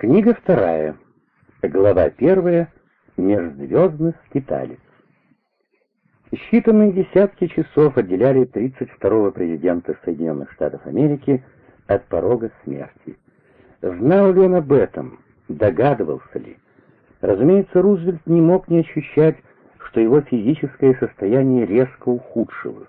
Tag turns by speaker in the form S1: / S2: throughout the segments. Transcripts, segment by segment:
S1: Книга вторая. Глава первая. Межзвездный скиталец. Считанные десятки часов отделяли 32-го президента Соединенных Штатов Америки от порога смерти. Знал ли он об этом? Догадывался ли? Разумеется, Рузвельт не мог не ощущать, что его физическое состояние резко ухудшилось.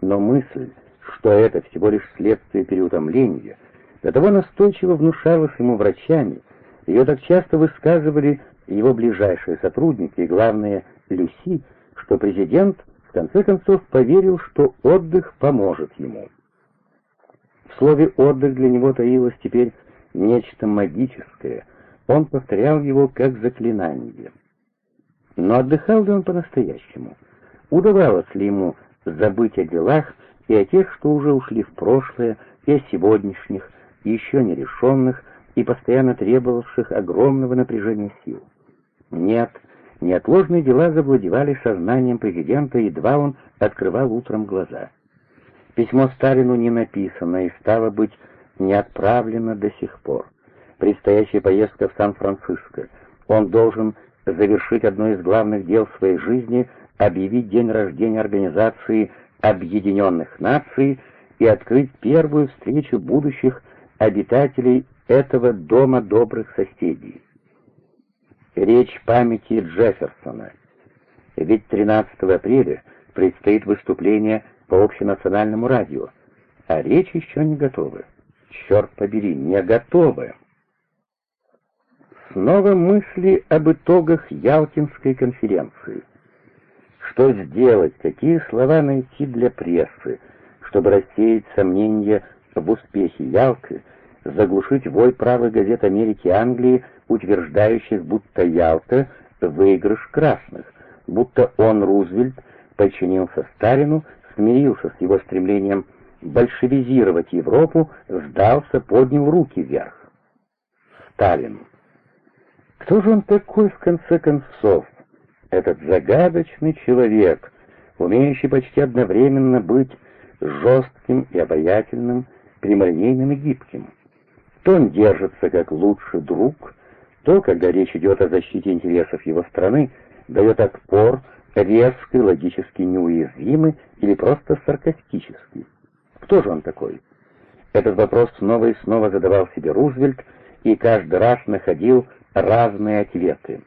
S1: Но мысль, что это всего лишь следствие переутомления — до того настойчиво внушалось ему врачами, ее так часто высказывали его ближайшие сотрудники и, главное, Люси, что президент в конце концов поверил, что отдых поможет ему. В слове «отдых» для него таилось теперь нечто магическое, он повторял его как заклинание. Но отдыхал ли он по-настоящему? Удавалось ли ему забыть о делах и о тех, что уже ушли в прошлое, и о сегодняшних, еще нерешенных и постоянно требовавших огромного напряжения сил. Нет, неотложные дела завладевали сознанием президента, едва он открывал утром глаза. Письмо Сталину не написано и, стало быть, не отправлено до сих пор. Предстоящая поездка в Сан-Франциско. Он должен завершить одно из главных дел своей жизни — объявить день рождения Организации Объединенных Наций и открыть первую встречу будущих обитателей этого дома добрых соседей. Речь памяти Джефферсона. Ведь 13 апреля предстоит выступление по общенациональному радио, а речь еще не готова. Черт побери, не готова. Снова мысли об итогах Ялтинской конференции. Что сделать, какие слова найти для прессы, чтобы рассеять сомнения в успехе Ялты, заглушить вой правых газет Америки и Англии, утверждающих, будто Ялта — выигрыш красных, будто он, Рузвельт, подчинился Сталину, смирился с его стремлением большевизировать Европу, сдался, поднял руки вверх. Сталин. Кто же он такой, в конце концов? Этот загадочный человек, умеющий почти одновременно быть жестким и обаятельным, прямолинейным и гибким. То он держится как лучший друг, то, когда речь идет о защите интересов его страны, дает отпор, резкий, логически неуязвимый или просто саркастический. Кто же он такой? Этот вопрос снова и снова задавал себе Рузвельт и каждый раз находил разные ответы.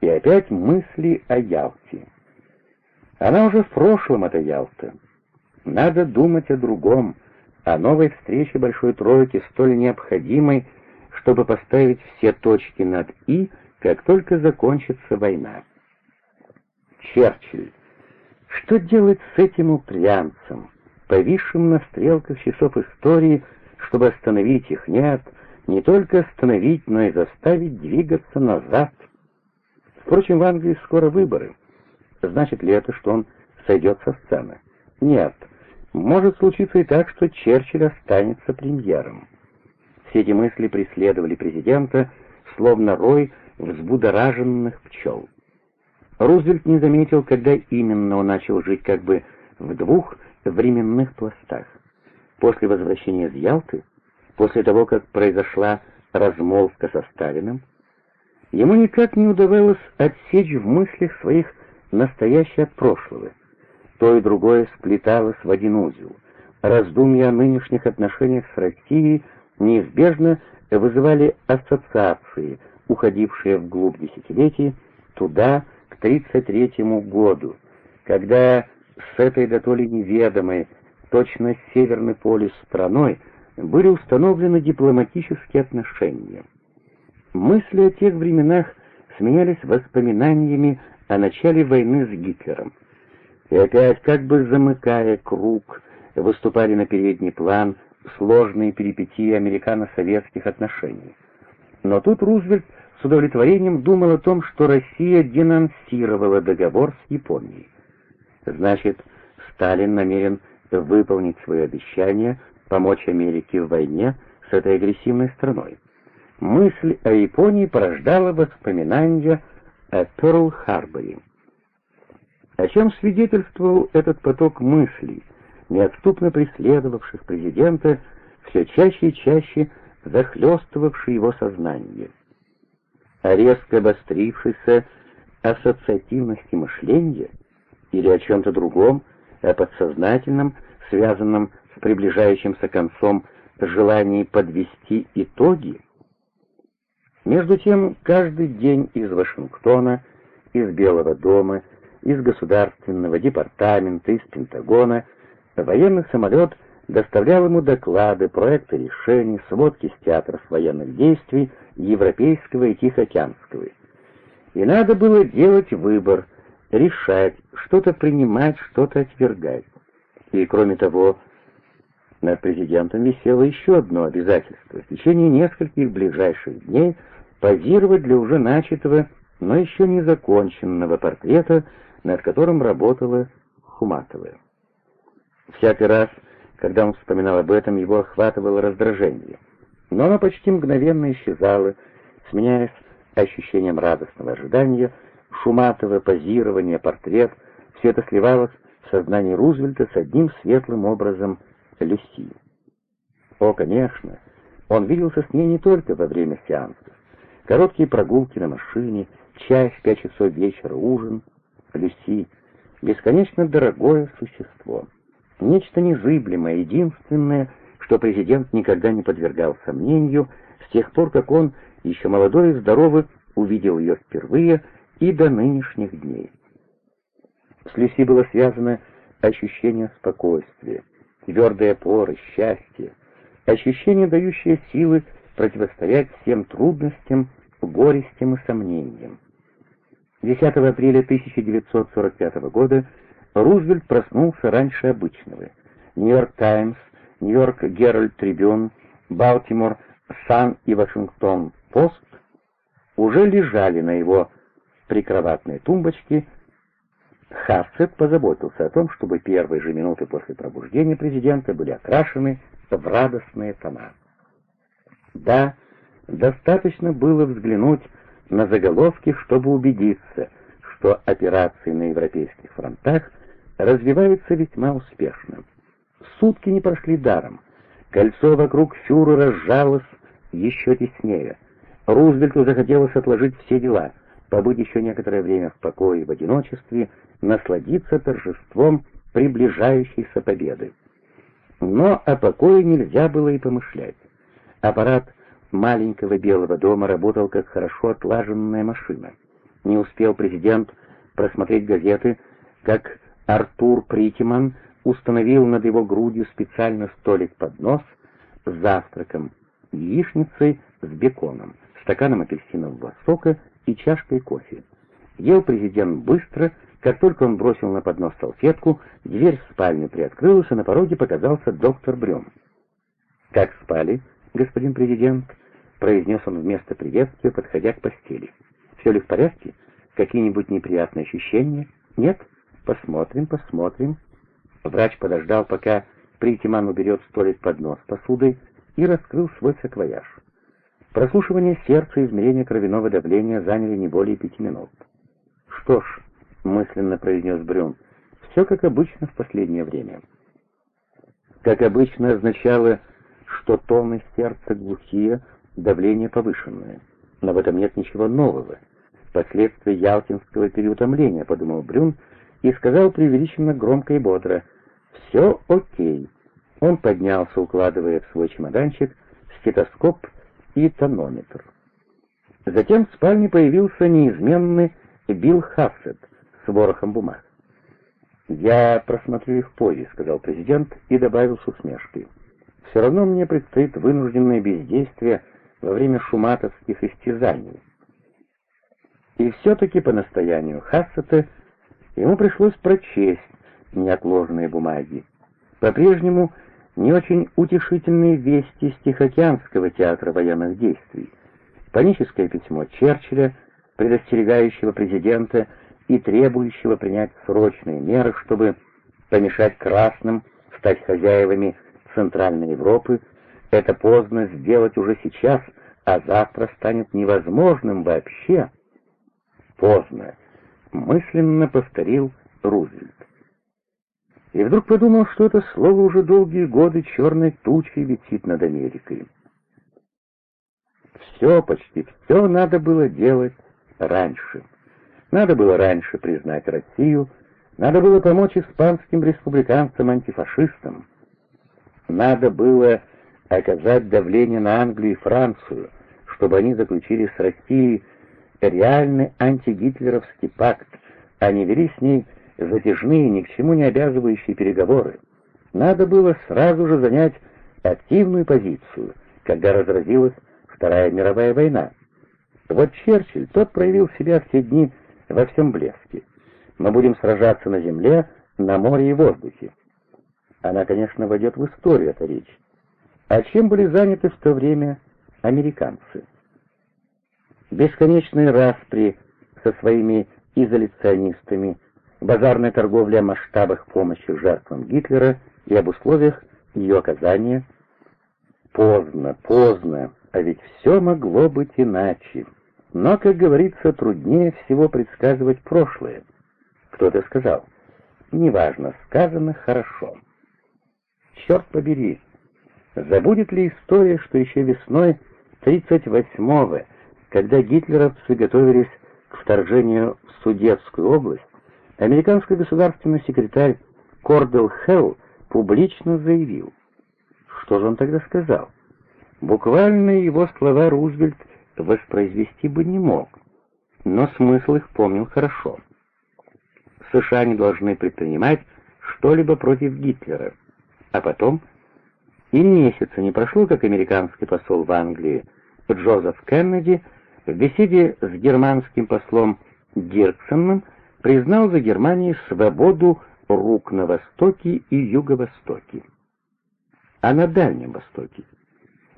S1: И опять мысли о Ялте. Она уже в прошлом, эта Ялта. Надо думать о другом, о новой встрече Большой Тройки, столь необходимой, чтобы поставить все точки над «и», как только закончится война. Черчилль. Что делать с этим упрямцем, повисшим на стрелках часов истории, чтобы остановить их? Нет, не только остановить, но и заставить двигаться назад. Впрочем, в Англии скоро выборы. Значит ли это, что он сойдет со сцены? Нет. Может случиться и так, что Черчилль останется премьером. Все эти мысли преследовали президента, словно рой взбудораженных пчел. Рузвельт не заметил, когда именно он начал жить как бы в двух временных пластах. После возвращения из Ялты, после того, как произошла размолвка со Сталиным, ему никак не удавалось отсечь в мыслях своих настоящее от прошлого — то и другое сплеталось в один узел. Раздумья о нынешних отношениях с Россией неизбежно вызывали ассоциации, уходившие вглубь десятилетий, туда, к 33 году, когда с этой дотоле неведомой, точно Северный полюс страной, были установлены дипломатические отношения. Мысли о тех временах сменялись воспоминаниями о начале войны с Гитлером и опять, как бы замыкая круг, выступали на передний план сложные перипетии американо-советских отношений. Но тут Рузвельт с удовлетворением думал о том, что Россия денонсировала договор с Японией. Значит, Сталин намерен выполнить свое обещание помочь Америке в войне с этой агрессивной страной. Мысль о Японии порождала воспоминания о Перл-Харборе. О чем свидетельствовал этот поток мыслей, неотступно преследовавших президента, все чаще и чаще захлестывавший его сознание. О резко обострившейся ассоциативности мышления или о чем-то другом, о подсознательном, связанном с приближающимся концом желании подвести итоги. Между тем, каждый день из Вашингтона, из Белого дома, из Государственного департамента, из Пентагона военный самолет доставлял ему доклады, проекты решений, сводки с театров военных действий Европейского и Тихоокеанского. И надо было делать выбор, решать, что-то принимать, что-то отвергать. И кроме того, над президентом висело еще одно обязательство — в течение нескольких ближайших дней позировать для уже начатого, но еще не законченного портрета, над которым работала Хуматова. Всякий раз, когда он вспоминал об этом, его охватывало раздражение. Но оно почти мгновенно исчезало, сменяясь ощущением радостного ожидания, Шуматова, позирование, портрет — все это сливалось в сознании Рузвельта с одним светлым образом Люси. О, конечно, он виделся с ней не только во время сеансов. Короткие прогулки на машине, чай в пять часов вечера, ужин. Люси — бесконечно дорогое существо. Нечто незыблемое, единственное, что президент никогда не подвергал сомнению с тех пор, как он, еще молодой и здоровый, увидел ее впервые и до нынешних дней. С Люси было связано ощущение спокойствия, твердой опоры, счастья, ощущение, дающее силы противостоять всем трудностям, горестям и сомнениям. 10 апреля 1945 года Рузвельт проснулся раньше обычного. Нью-Йорк Таймс, Нью-Йорк Геральд Трибюн, Балтимор Сан и Вашингтон Пост уже лежали на его прикроватной тумбочке. Хассет позаботился о том, чтобы первые же минуты после пробуждения президента были окрашены в радостные тона. Да, достаточно было взглянуть на заголовки, чтобы убедиться, что операции на европейских фронтах развиваются весьма успешно. Сутки не прошли даром. Кольцо вокруг фюрера сжалось еще теснее. Рузвельту захотелось отложить все дела, побыть еще некоторое время в покое и в одиночестве, насладиться торжеством приближающейся победы. Но о покое нельзя было и помышлять. Аппарат маленького Белого дома работал как хорошо отлаженная машина. Не успел президент просмотреть газеты, как Артур Притиман установил над его грудью специально столик под нос с завтраком, яичницей с беконом, стаканом апельсинового сока и чашкой кофе. Ел президент быстро, как только он бросил на поднос салфетку, дверь в спальню приоткрылась, и на пороге показался доктор Брем. «Как спали, господин президент?» — произнес он вместо приветствия, подходя к постели. «Все ли в порядке? Какие-нибудь неприятные ощущения? Нет? Посмотрим, посмотрим». Врач подождал, пока Притиман уберет столик под нос посудой, и раскрыл свой саквояж. Прослушивание сердца и измерение кровяного давления заняли не более пяти минут. «Что ж», — мысленно произнес Брюн, — «все как обычно в последнее время». Как обычно означало, что тоны сердца глухие, давление повышенное. Но в этом нет ничего нового. Последствия ялтинского переутомления, подумал Брюн, и сказал преувеличенно громко и бодро, «Все окей». Он поднялся, укладывая в свой чемоданчик стетоскоп и тонометр. Затем в спальне появился неизменный Билл Хаффет с ворохом бумаг. «Я просмотрю их позже», — сказал президент и добавил с усмешкой. «Все равно мне предстоит вынужденное бездействие во время шуматовских истязаний». И все-таки по настоянию Хассета ему пришлось прочесть неотложные бумаги. По-прежнему не очень утешительные вести из Тихоокеанского театра военных действий, паническое письмо Черчилля, предостерегающего президента и требующего принять срочные меры, чтобы помешать красным стать хозяевами Центральной Европы, это поздно сделать уже сейчас, а завтра станет невозможным вообще. Поздно, мысленно повторил Рузвельт. И вдруг подумал, что это слово уже долгие годы черной тучей висит над Америкой. все, почти все надо было делать раньше. Надо было раньше признать Россию, надо было помочь испанским республиканцам-антифашистам, надо было оказать давление на Англию и Францию, чтобы они заключили с Россией реальный антигитлеровский пакт, а не вели с ней затяжные, ни к чему не обязывающие переговоры. Надо было сразу же занять активную позицию, когда разразилась Вторая мировая война. Вот Черчилль, тот проявил себя в те дни во всем блеске. Мы будем сражаться на земле, на море и воздухе. Она, конечно, войдет в историю, эта речь. А чем были заняты в то время американцы? Бесконечные распри со своими изоляционистами, базарная торговля о масштабах помощи жертвам Гитлера и об условиях ее оказания. Поздно, поздно, а ведь все могло быть иначе. Но, как говорится, труднее всего предсказывать прошлое. Кто-то сказал, неважно, сказано хорошо. Черт побери, забудет ли история, что еще весной 38-го, когда гитлеровцы готовились к вторжению в Судетскую область, американский государственный секретарь Кордел Хелл публично заявил. Что же он тогда сказал? Буквально его слова Рузвельт воспроизвести бы не мог, но смысл их помнил хорошо. США не должны предпринимать что-либо против Гитлера. А потом, и месяца не прошло, как американский посол в Англии Джозеф Кеннеди в беседе с германским послом Дирксоном признал за Германией свободу рук на Востоке и Юго-Востоке. А на Дальнем Востоке?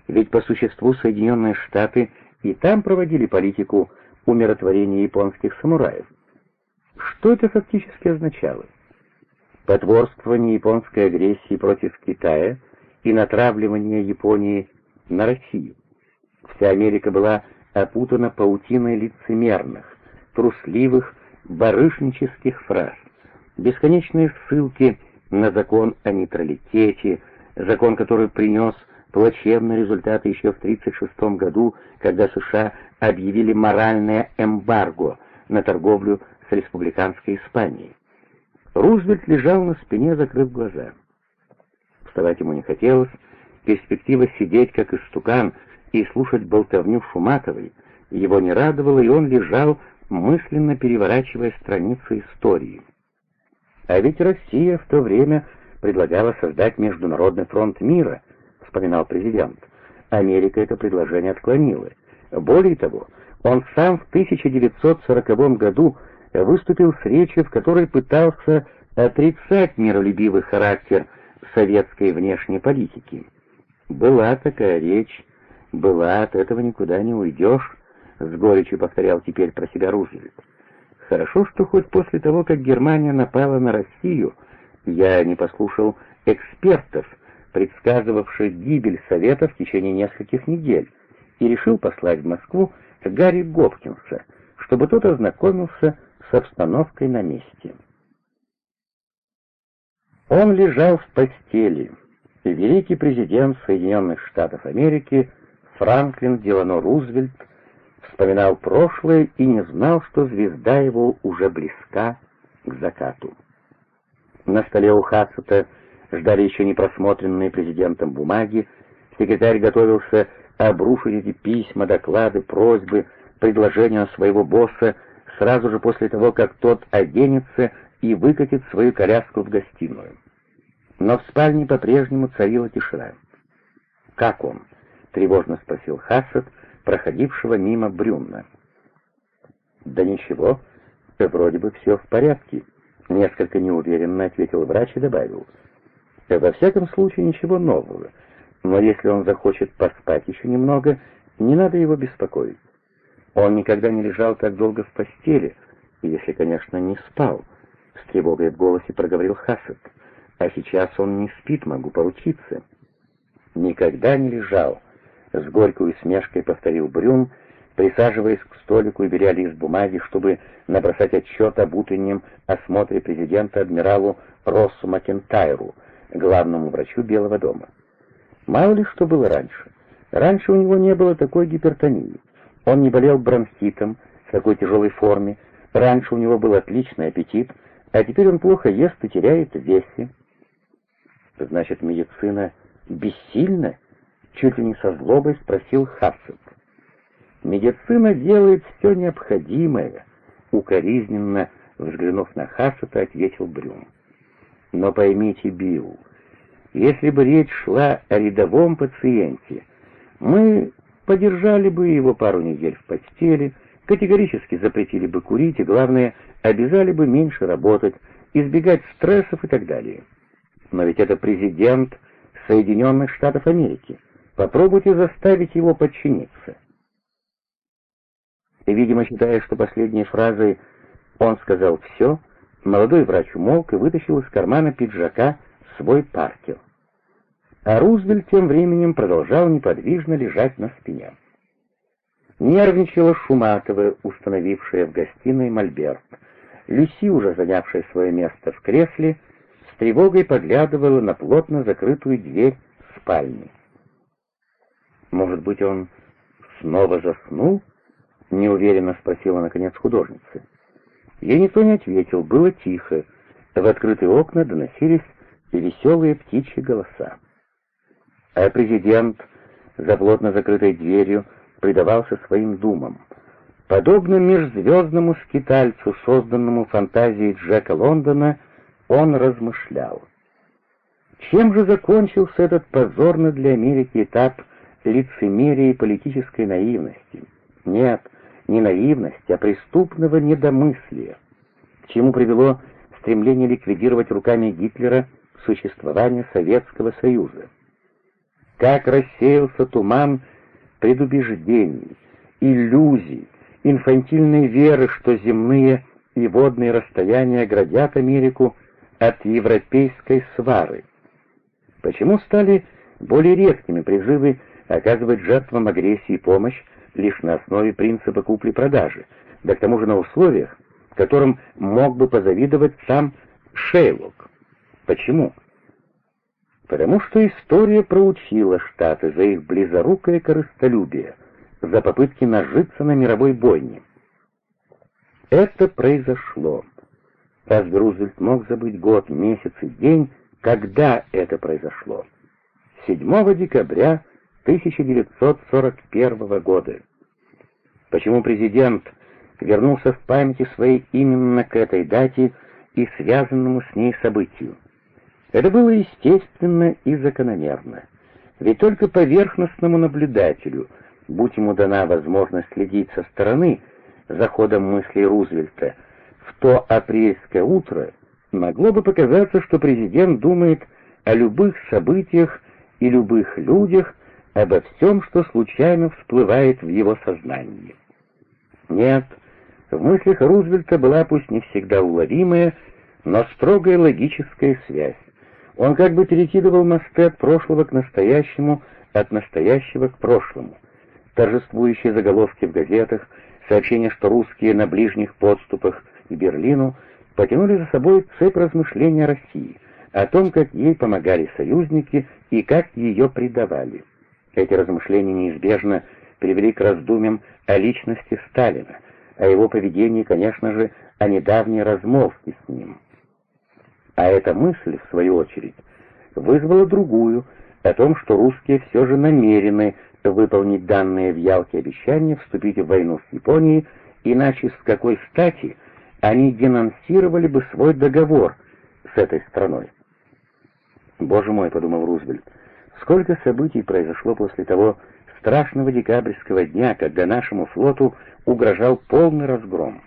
S1: Ведь по существу Соединенные Штаты и там проводили политику умиротворения японских самураев. Что это фактически означало? потворствование японской агрессии против Китая и натравливание Японии на Россию. Вся Америка была опутана паутиной лицемерных, трусливых, барышнических фраз, бесконечные ссылки на закон о нейтралитете, закон, который принес плачевные результаты еще в 1936 году, когда США объявили моральное эмбарго на торговлю с республиканской Испанией. Рузвельт лежал на спине, закрыв глаза. Вставать ему не хотелось, перспектива сидеть, как истукан, и слушать болтовню Шуматовой его не радовало, и он лежал, мысленно переворачивая страницы истории. А ведь Россия в то время предлагала создать Международный фронт мира, вспоминал президент. Америка это предложение отклонила. Более того, он сам в 1940 году выступил с речью, в которой пытался отрицать миролюбивый характер советской внешней политики. Была такая речь, была, от этого никуда не уйдешь, с горечью повторял теперь про себя Рузвельт. Хорошо, что хоть после того, как Германия напала на Россию, я не послушал экспертов, предсказывавших гибель Совета в течение нескольких недель, и решил послать в Москву Гарри Гопкинса, чтобы тот ознакомился с обстановкой на месте. Он лежал в постели, великий президент Соединенных Штатов Америки Франклин Делано Рузвельт вспоминал прошлое и не знал, что звезда его уже близка к закату. На столе у Хацета ждали еще не просмотренные президентом бумаги, секретарь готовился обрушить эти письма, доклады, просьбы, предложения своего босса сразу же после того, как тот оденется и выкатит свою коляску в гостиную. Но в спальне по-прежнему царила тишина. «Как он?» — тревожно спросил Хассет, проходившего мимо Брюмна. «Да ничего, вроде бы все в порядке», — несколько неуверенно ответил врач и добавил. «Во всяком случае, ничего нового, но если он захочет поспать еще немного, не надо его беспокоить. Он никогда не лежал так долго в постели, если, конечно, не спал. С тревогой в голосе проговорил Хассет. А сейчас он не спит, могу поручиться. Никогда не лежал. С горькой усмешкой повторил Брюн, присаживаясь к столику и беря лист бумаги, чтобы набросать отчет об утреннем осмотре президента адмиралу Россу Макентайру, главному врачу Белого дома. Мало ли что было раньше. Раньше у него не было такой гипертонии. Он не болел бронхитом в такой тяжелой форме. Раньше у него был отличный аппетит, а теперь он плохо ест и теряет в. Значит, медицина бессильна? Чуть ли не со злобой спросил Хассет. Медицина делает все необходимое, укоризненно взглянув на Хассета, ответил Брюм. Но поймите, Билл, если бы речь шла о рядовом пациенте, мы подержали бы его пару недель в постели, категорически запретили бы курить и, главное, обязали бы меньше работать, избегать стрессов и так далее. Но ведь это президент Соединенных Штатов Америки. Попробуйте заставить его подчиниться. И, видимо, считая, что последней фразой он сказал все, молодой врач умолк и вытащил из кармана пиджака свой паркер. А Рузвельт тем временем продолжал неподвижно лежать на спине. Нервничала Шуматова, установившая в гостиной мольберт. Люси, уже занявшая свое место в кресле, с тревогой поглядывала на плотно закрытую дверь спальни. «Может быть, он снова заснул?» — неуверенно спросила, наконец, художница. Ей никто не ответил, было тихо. В открытые окна доносились веселые птичьи голоса. А президент за плотно закрытой дверью предавался своим думам. Подобно межзвездному скитальцу, созданному фантазией Джека Лондона, он размышлял. Чем же закончился этот позорный для Америки этап лицемерия и политической наивности? Нет, не наивности, а преступного недомыслия. К чему привело стремление ликвидировать руками Гитлера существование Советского Союза? Как рассеялся туман предубеждений, иллюзий, инфантильной веры, что земные и водные расстояния оградят Америку от европейской свары. Почему стали более редкими призывы оказывать жертвам агрессии помощь лишь на основе принципа купли-продажи, да к тому же на условиях, которым мог бы позавидовать сам Шейлок? Почему? Потому что история проучила Штаты за их близорукое корыстолюбие, за попытки нажиться на мировой бойне. Это произошло. Разве Рузвельт мог забыть год, месяц и день, когда это произошло? 7 декабря 1941 года. Почему президент вернулся в памяти своей именно к этой дате и связанному с ней событию? Это было естественно и закономерно. Ведь только поверхностному наблюдателю, будь ему дана возможность следить со стороны за ходом мыслей Рузвельта, в то апрельское утро могло бы показаться, что президент думает о любых событиях и любых людях, обо всем, что случайно всплывает в его сознании. Нет, в мыслях Рузвельта была пусть не всегда уловимая, но строгая логическая связь. Он как бы перекидывал мосты от прошлого к настоящему, от настоящего к прошлому. Торжествующие заголовки в газетах, сообщение, что русские на ближних подступах к Берлину потянули за собой цепь размышления России, о том, как ей помогали союзники и как ее предавали. Эти размышления неизбежно привели к раздумьям о личности Сталина, о его поведении, конечно же, о недавней размолвке с ним. А эта мысль, в свою очередь, вызвала другую, о том, что русские все же намерены выполнить данные в Ялте обещания вступить в войну с Японией, иначе с какой стати они денонсировали бы свой договор с этой страной. «Боже мой», — подумал Рузвельт, — «сколько событий произошло после того страшного декабрьского дня, когда нашему флоту угрожал полный разгром.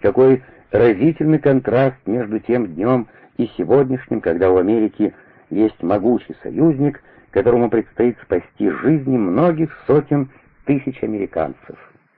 S1: Какой разительный контраст между тем днем и сегодняшним, когда у Америки есть могучий союзник, которому предстоит спасти жизни многих сотен тысяч американцев.